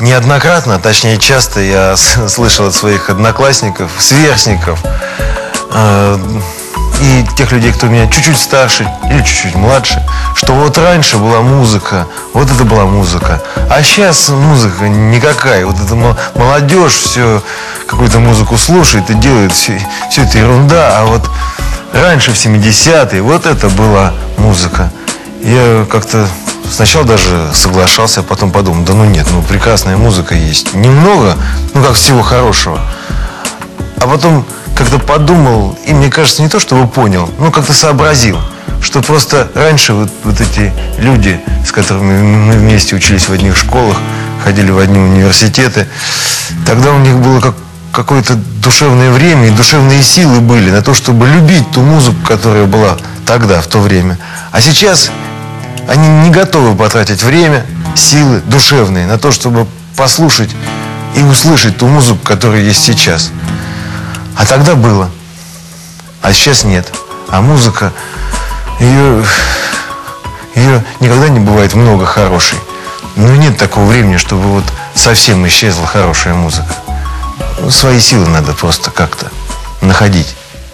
неоднократно, точнее часто я слышал от своих одноклассников, сверстников э, и тех людей, кто меня чуть-чуть старше или чуть-чуть младше, что вот раньше была музыка, вот это была музыка, а сейчас музыка никакая. Вот эта молодежь все какую-то музыку слушает и делает все, все это ерунда, а вот раньше в 70-е вот это была музыка. Я как-то Сначала даже соглашался, а потом подумал, да ну нет, ну прекрасная музыка есть. Немного, ну как всего хорошего. А потом как-то подумал, и мне кажется, не то, чтобы понял, но как-то сообразил, что просто раньше вот, вот эти люди, с которыми мы вместе учились в одних школах, ходили в одни университеты, тогда у них было как какое-то душевное время и душевные силы были на то, чтобы любить ту музыку, которая была тогда, в то время. А сейчас они не готовы потратить время, силы душевные на то, чтобы послушать и услышать ту музыку, которая есть сейчас. А тогда было. А сейчас нет. А музыка, ее, ее никогда не бывает много хорошей. Но нет такого времени, чтобы вот совсем исчезла хорошая музыка. Ну, свои силы надо просто как-то находить.